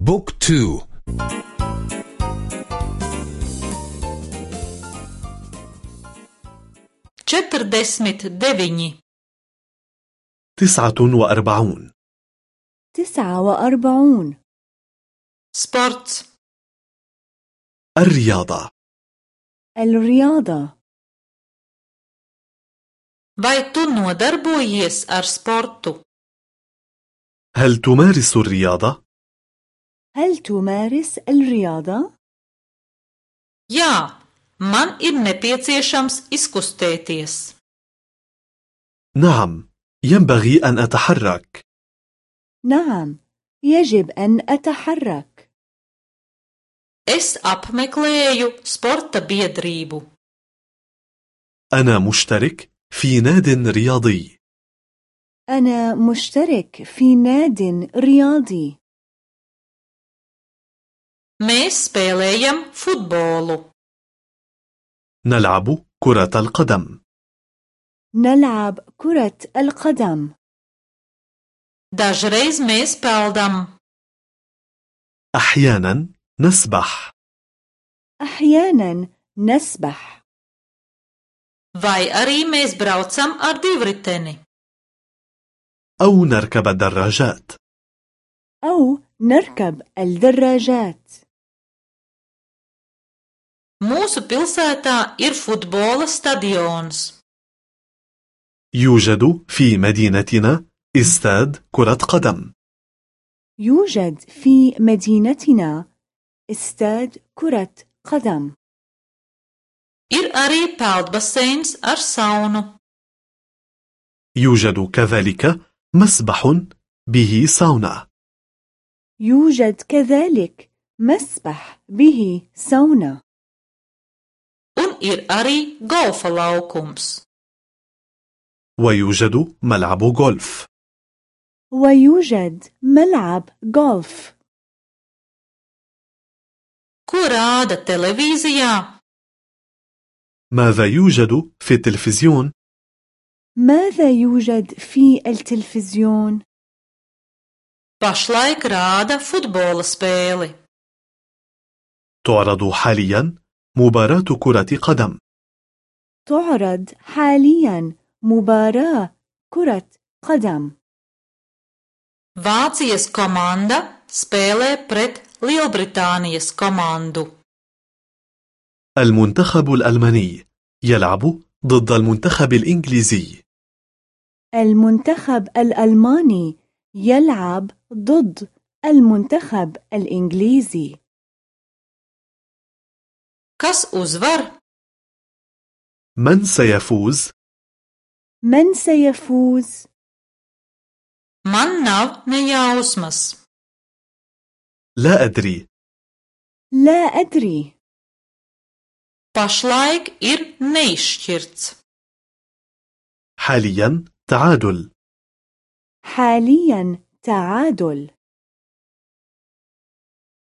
بوك تو. Četrdesmit deviņi تسعة وأربعون تسعة وأربعون sports الرياضة الرياضة vai tu nodarbojies ar sportu? هل تمارس الرياضة؟ هل تمارس الرياضة؟ Jā, man ir nepieciešams izkustēties. نعم ينبغي أن أتحرك نعم يجب أن أتحرك Es apmeklēju sporta biedrību. أنا مشترك في ناد رياضي أنا مشترك في ناد رياضي Mēs spēlējam futbolu. نلعب كرة القدم نلعب كرة القدم Dažreiz mēs peldam. أحيانا نسبح أحيانا نسبح Vai arī mēs braucam ar divriteni. أو نركب الدراجات أو نركب الدراجات Mūsu pilsētā ir futbola stadions. يوجد في مدينتنا استاد كرة قدم يوجد في مدينتنا استاد كرة قدم Ir arī peldbaseins ar saunu. يوجد كذلك مسبح به ساونا يوجد كذلك مسبح به سونا Un ir arī golfa laukums. ويوجد ملعب غولف ويوجد ملعب غولف Ko rāda televīzijā? ماذا يوجد في التلفزيون؟ ماذا يوجد في التلفزيون؟ Pašlaik rāda futbola spēli. تعرض حاليا مباراة كرة قدم. تعرض حاليا مباراة كرة قدم. Vācijas komanda spēlē pret Lielbritānijas komandu. المنتخب الألماني يلعب ضد المنتخب الإنجليزي. المنتخب الألماني يلعب ضد المنتخب الإنجليزي. كس أزفر من سيفوز؟ من سيفوز؟ Man nav ne jausmas لا أدري. لا أدري. Pašlaik ir neizšķirts حاليا تعادل. حاليا تعادل.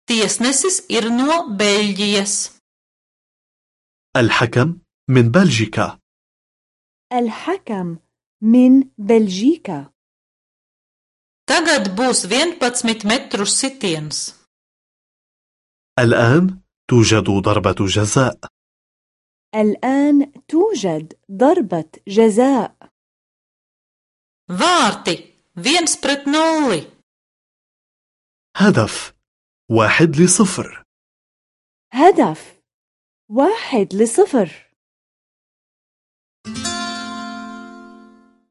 Tiesnesis ir no Beļģijas الحكم من بلجيكا. الحكم من بلجيكا. Tagad būs 11 metru sitiens. الآن توجد ضربة جزاء. الآن توجد ضربة جزاء. Vārti. 1 pret 0. هدف. واحد لصفر. هدف. واحد لصفر.